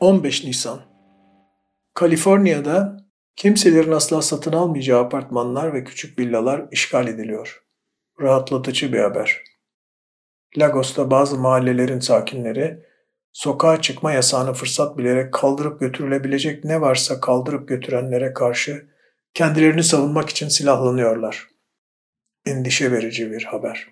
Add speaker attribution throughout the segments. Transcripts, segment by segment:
Speaker 1: 15 Nisan Kaliforniya'da kimselerin asla satın almayacağı apartmanlar ve küçük villalar işgal ediliyor. Rahatlatıcı bir haber. Lagos'ta bazı mahallelerin sakinleri sokağa çıkma yasağını fırsat bilerek kaldırıp götürülebilecek ne varsa kaldırıp götürenlere karşı kendilerini savunmak için silahlanıyorlar. Endişe verici bir haber.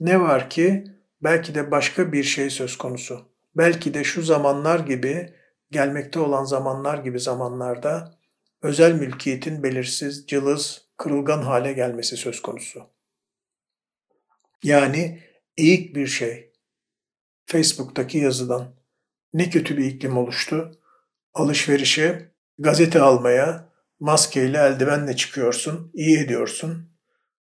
Speaker 1: Ne var ki belki de başka bir şey söz konusu belki de şu zamanlar gibi, gelmekte olan zamanlar gibi zamanlarda özel mülkiyetin belirsiz, cılız, kırılgan hale gelmesi söz konusu. Yani eğik bir şey. Facebook'taki yazıdan. Ne kötü bir iklim oluştu. Alışverişe, gazete almaya, maskeyle, eldivenle çıkıyorsun, iyi ediyorsun.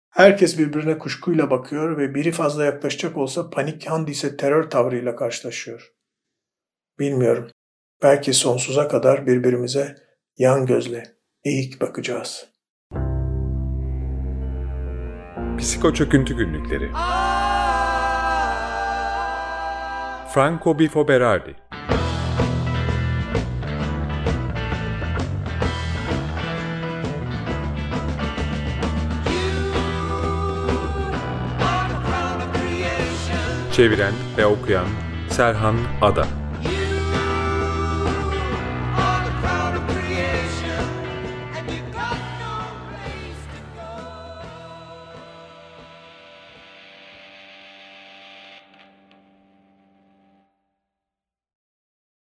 Speaker 1: Herkes birbirine kuşkuyla bakıyor ve biri fazla yaklaşacak olsa panik handise terör tavrıyla karşılaşıyor. Bilmiyorum. Belki sonsuza kadar birbirimize yan gözle eğik bakacağız.
Speaker 2: Psiko Çöküntü Günlükleri Franco Bifo Berardi Çeviren ve okuyan Serhan Ada